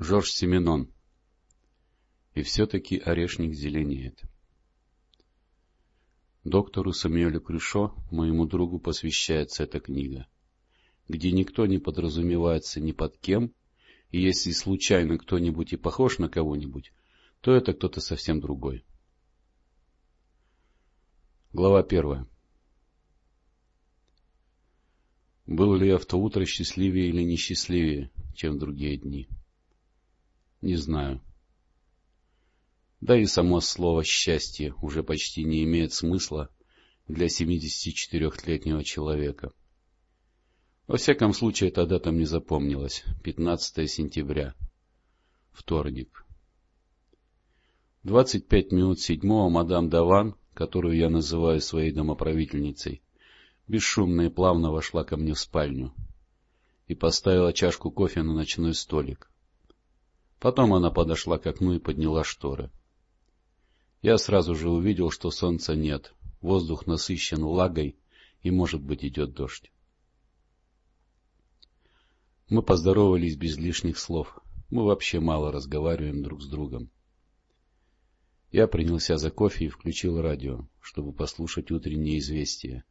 Жорж Семенон. И все-таки орешник зеленеет. Доктору Самюэлю Крюшо, моему другу, посвящается эта книга, где никто не подразумевается ни под кем, и если случайно кто-нибудь и похож на кого-нибудь, то это кто-то совсем другой. Глава первая. Был ли я в то утро счастливее или несчастливее, чем в другие дни? Не знаю. Да и само слово «счастье» уже почти не имеет смысла для 74-летнего человека. Во всяком случае, эта дата мне запомнилась. 15 сентября. Вторник. 25 минут седьмого мадам Даван, которую я называю своей домоправительницей, бесшумно и плавно вошла ко мне в спальню и поставила чашку кофе на ночной столик. Потом она подошла к окну и подняла шторы. Я сразу же увидел, что солнца нет, воздух насыщен влагой, и, может быть, идет дождь. Мы поздоровались без лишних слов. Мы вообще мало разговариваем друг с другом. Я принялся за кофе и включил радио, чтобы послушать утренние известия.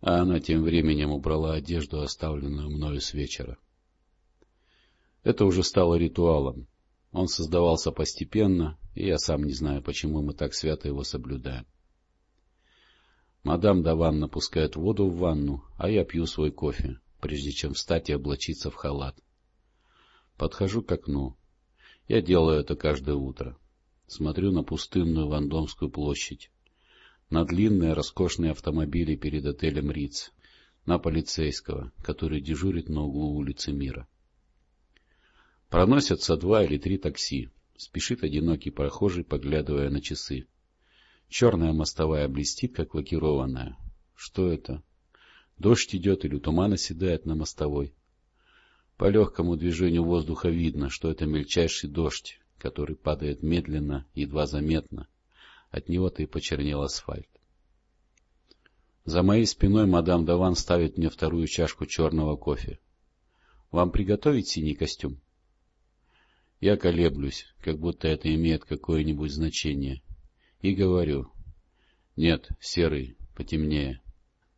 А она тем временем убрала одежду, оставленную мною с вечера. Это уже стало ритуалом. Он создавался постепенно, и я сам не знаю, почему мы так свято его соблюдаем. Мадам Даван напускает воду в ванну, а я пью свой кофе, прежде чем встать и облачиться в халат. Подхожу к окну. Я делаю это каждое утро. Смотрю на пустынную Вандомскую площадь, на длинные роскошные автомобили перед отелем Риц, на полицейского, который дежурит на углу улицы Мира. Проносятся два или три такси. Спешит одинокий прохожий, поглядывая на часы. Черная мостовая блестит, как лакированная. Что это? Дождь идет или туман оседает на мостовой? По легкому движению воздуха видно, что это мельчайший дождь, который падает медленно, едва заметно. От него-то и почернел асфальт. За моей спиной мадам Даван ставит мне вторую чашку черного кофе. — Вам приготовить синий костюм? Я колеблюсь, как будто это имеет какое-нибудь значение. И говорю. Нет, серый, потемнее.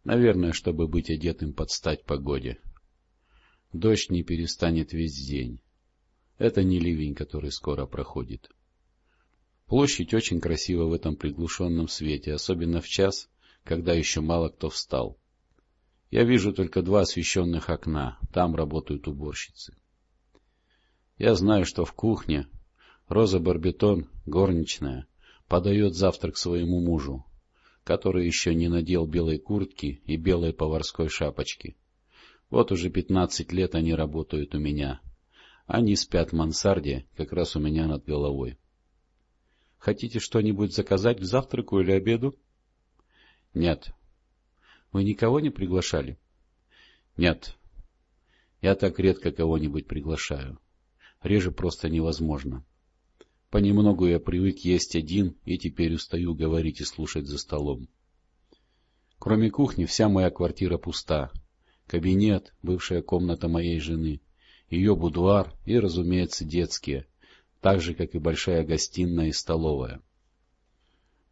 Наверное, чтобы быть одетым под стать погоде. Дождь не перестанет весь день. Это не ливень, который скоро проходит. Площадь очень красива в этом приглушенном свете, особенно в час, когда еще мало кто встал. Я вижу только два освещенных окна, там работают уборщицы. Я знаю, что в кухне Роза Барбитон, горничная, подает завтрак своему мужу, который еще не надел белой куртки и белой поварской шапочки. Вот уже пятнадцать лет они работают у меня. Они спят в мансарде, как раз у меня над головой. Хотите что-нибудь заказать к завтраку или обеду? Нет. Вы никого не приглашали? Нет. Я так редко кого-нибудь приглашаю реже просто невозможно. Понемногу я привык есть один и теперь устаю говорить и слушать за столом. Кроме кухни вся моя квартира пуста. Кабинет, бывшая комната моей жены, ее будуар и, разумеется, детские, так же, как и большая гостиная и столовая.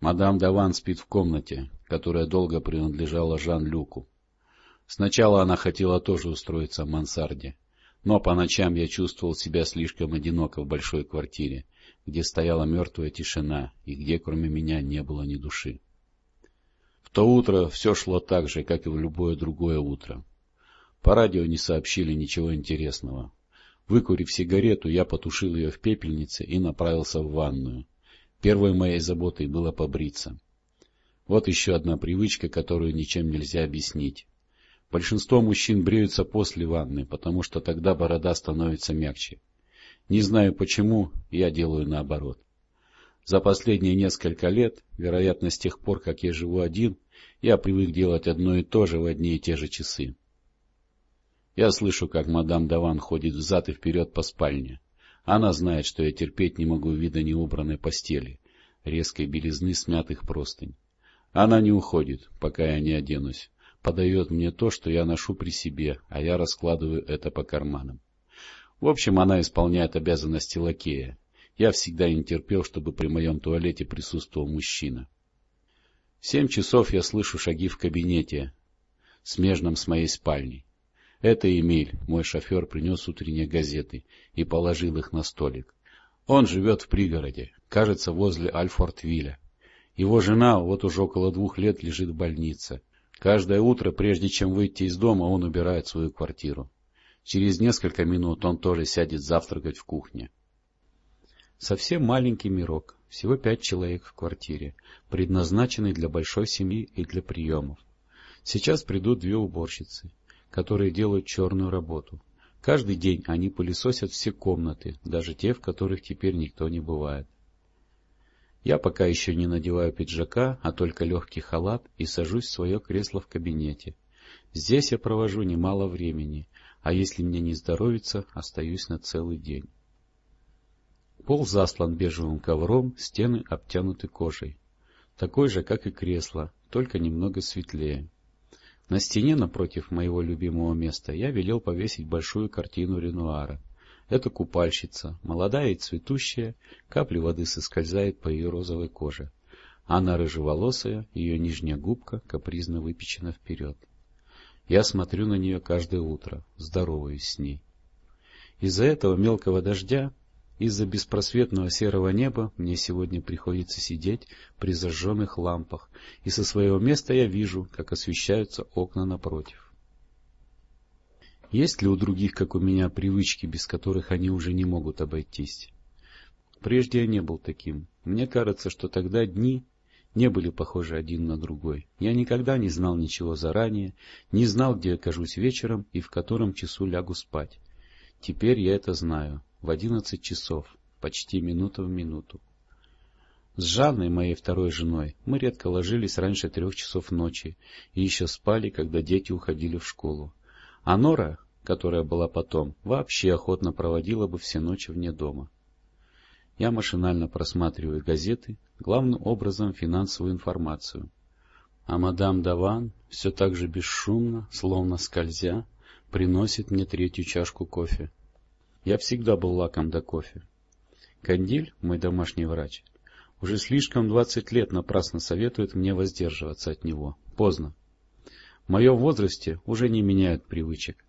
Мадам Даван спит в комнате, которая долго принадлежала Жан-Люку. Сначала она хотела тоже устроиться в мансарде, но по ночам я чувствовал себя слишком одиноко в большой квартире, где стояла мертвая тишина и где кроме меня не было ни души. В то утро все шло так же, как и в любое другое утро. По радио не сообщили ничего интересного. Выкурив сигарету, я потушил ее в пепельнице и направился в ванную. Первой моей заботой было побриться. Вот еще одна привычка, которую ничем нельзя объяснить. Большинство мужчин бреются после ванны, потому что тогда борода становится мягче. Не знаю почему, я делаю наоборот. За последние несколько лет, вероятно, с тех пор, как я живу один, я привык делать одно и то же в одни и те же часы. Я слышу, как мадам Даван ходит взад и вперед по спальне. Она знает, что я терпеть не могу вида неубранной постели, резкой белизны смятых простынь. Она не уходит, пока я не оденусь подает мне то, что я ношу при себе, а я раскладываю это по карманам. В общем, она исполняет обязанности лакея. Я всегда не терпел, чтобы при моем туалете присутствовал мужчина. В семь часов я слышу шаги в кабинете, смежном с моей спальней. Это Эмиль, мой шофер, принес утренние газеты и положил их на столик. Он живет в пригороде, кажется, возле Альфортвилля. Его жена вот уже около двух лет лежит в больнице. Каждое утро, прежде чем выйти из дома, он убирает свою квартиру. Через несколько минут он тоже сядет завтракать в кухне. Совсем маленький мирок, всего пять человек в квартире, предназначенный для большой семьи и для приемов. Сейчас придут две уборщицы, которые делают черную работу. Каждый день они пылесосят все комнаты, даже те, в которых теперь никто не бывает. Я пока еще не надеваю пиджака, а только легкий халат и сажусь в свое кресло в кабинете. Здесь я провожу немало времени, а если мне не здоровится, остаюсь на целый день. Пол заслан бежевым ковром, стены обтянуты кожей. Такой же, как и кресло, только немного светлее. На стене напротив моего любимого места я велел повесить большую картину Ренуара. Это купальщица, молодая и цветущая, капли воды соскользают по ее розовой коже. Она рыжеволосая, ее нижняя губка капризно выпечена вперед. Я смотрю на нее каждое утро, здороваюсь с ней. Из-за этого мелкого дождя из-за беспросветного серого неба мне сегодня приходится сидеть при зажженных лампах, и со своего места я вижу, как освещаются окна напротив. Есть ли у других, как у меня, привычки, без которых они уже не могут обойтись? Прежде я не был таким. Мне кажется, что тогда дни не были похожи один на другой. Я никогда не знал ничего заранее, не знал, где окажусь вечером и в котором часу лягу спать. Теперь я это знаю в одиннадцать часов, почти минута в минуту. С Жанной, моей второй женой, мы редко ложились раньше трех часов ночи и еще спали, когда дети уходили в школу. А Нора, которая была потом, вообще охотно проводила бы все ночи вне дома. Я машинально просматриваю газеты, главным образом финансовую информацию. А мадам Даван все так же бесшумно, словно скользя, приносит мне третью чашку кофе. Я всегда был лаком до кофе. Кандиль, мой домашний врач, уже слишком двадцать лет напрасно советует мне воздерживаться от него. Поздно. В моем возрасте уже не меняют привычек.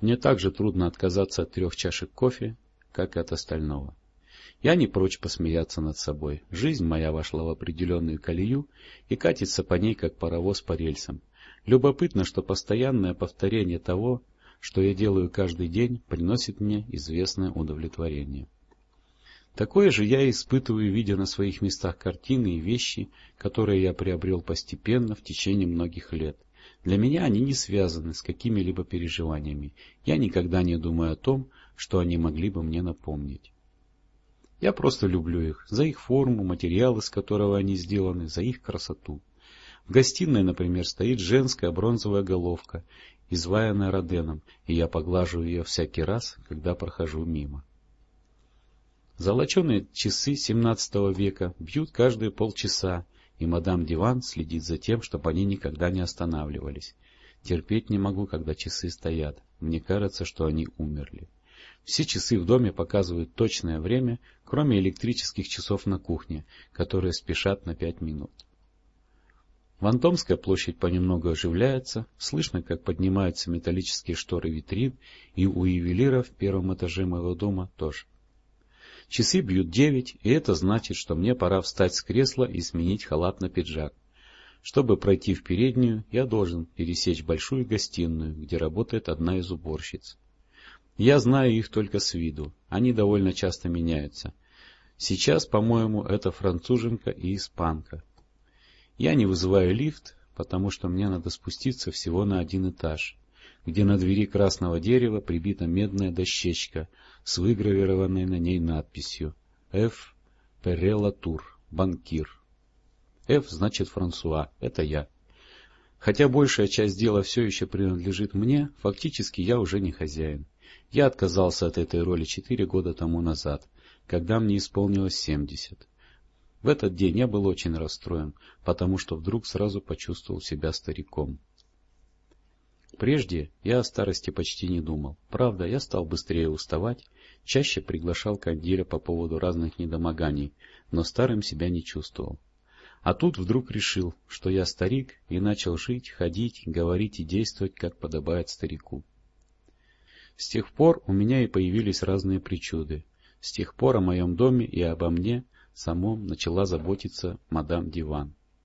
Мне также трудно отказаться от трех чашек кофе, как и от остального. Я не прочь посмеяться над собой. Жизнь моя вошла в определенную колею и катится по ней, как паровоз по рельсам. Любопытно, что постоянное повторение того, что я делаю каждый день, приносит мне известное удовлетворение. Такое же я испытываю, видя на своих местах картины и вещи, которые я приобрел постепенно в течение многих лет. Для меня они не связаны с какими-либо переживаниями. Я никогда не думаю о том, что они могли бы мне напомнить. Я просто люблю их, за их форму, материал, из которого они сделаны, за их красоту. В гостиной, например, стоит женская бронзовая головка, изваянная Роденом, и я поглаживаю ее всякий раз, когда прохожу мимо. Золоченые часы XVII века бьют каждые полчаса, и мадам Диван следит за тем, чтобы они никогда не останавливались. Терпеть не могу, когда часы стоят. Мне кажется, что они умерли. Все часы в доме показывают точное время, кроме электрических часов на кухне, которые спешат на пять минут. Вантомская площадь понемногу оживляется, слышно, как поднимаются металлические шторы витрин, и у ювелира в первом этаже моего дома тоже. Часы бьют девять, и это значит, что мне пора встать с кресла и сменить халат на пиджак. Чтобы пройти в переднюю, я должен пересечь большую гостиную, где работает одна из уборщиц. Я знаю их только с виду, они довольно часто меняются. Сейчас, по-моему, это француженка и испанка. Я не вызываю лифт, потому что мне надо спуститься всего на один этаж, где на двери красного дерева прибита медная дощечка с выгравированной на ней надписью «Ф. Перелла Тур, банкир». «Ф» значит Франсуа, это я. Хотя большая часть дела все еще принадлежит мне, фактически я уже не хозяин. Я отказался от этой роли четыре года тому назад, когда мне исполнилось семьдесят. В этот день я был очень расстроен, потому что вдруг сразу почувствовал себя стариком. Прежде я о старости почти не думал. Правда, я стал быстрее уставать, чаще приглашал кандира по поводу разных недомоганий, но старым себя не чувствовал. А тут вдруг решил, что я старик, и начал жить, ходить, говорить и действовать, как подобает старику. С тех пор у меня и появились разные причуды. С тех пор о моем доме и обо мне самом начала заботиться мадам Диван.